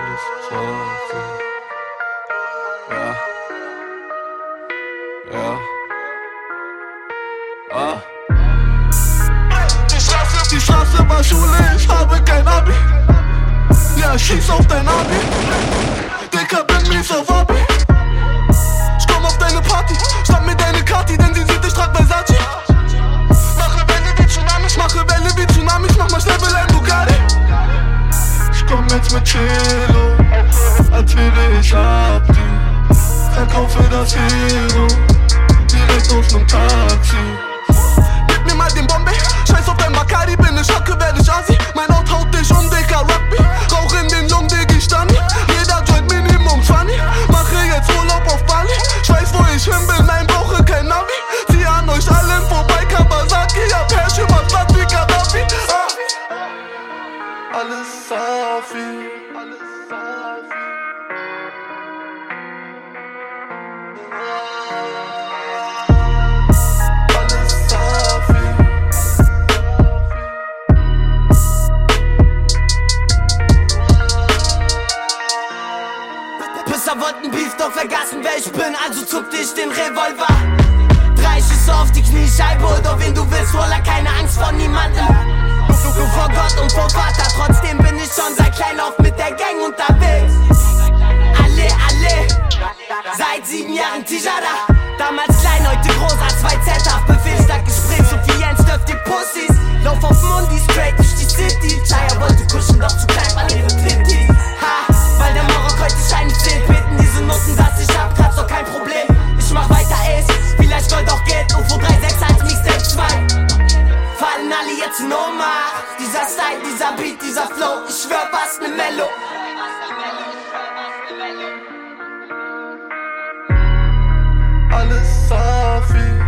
this. Yeah. Yeah. Uh. Die Straße war habe kein Abi. Ja, schieß auf dein Abi. Jetzt mit Chelo, als wäre ich Abdi. Verkaufe das Hero, direkt auf nem Taxi. Safi. Alles. Pisser wollten Beef, doch vergaßen wer ich bin, also zuckte ich den Revolver. Drei Schüsse auf die Kniescheibe oder wen du willst, Roller, keine Angst vor niemandem. Straight durch die City. Chaya wollte kuschen, doch zu klein war ihre Titty. Ha, weil der Morok heute scheinen zählt. Bitten diese Noten, dass ich hab, grad doch kein Problem. Ich mach weiter, es, vielleicht Gold auch Geld. UFO 361 als Mixtape 2. Fallen alle jetzt in Oma. Dieser Style, dieser Beat, dieser Flow. Ich schwör, was ne Mello. Alles Safi.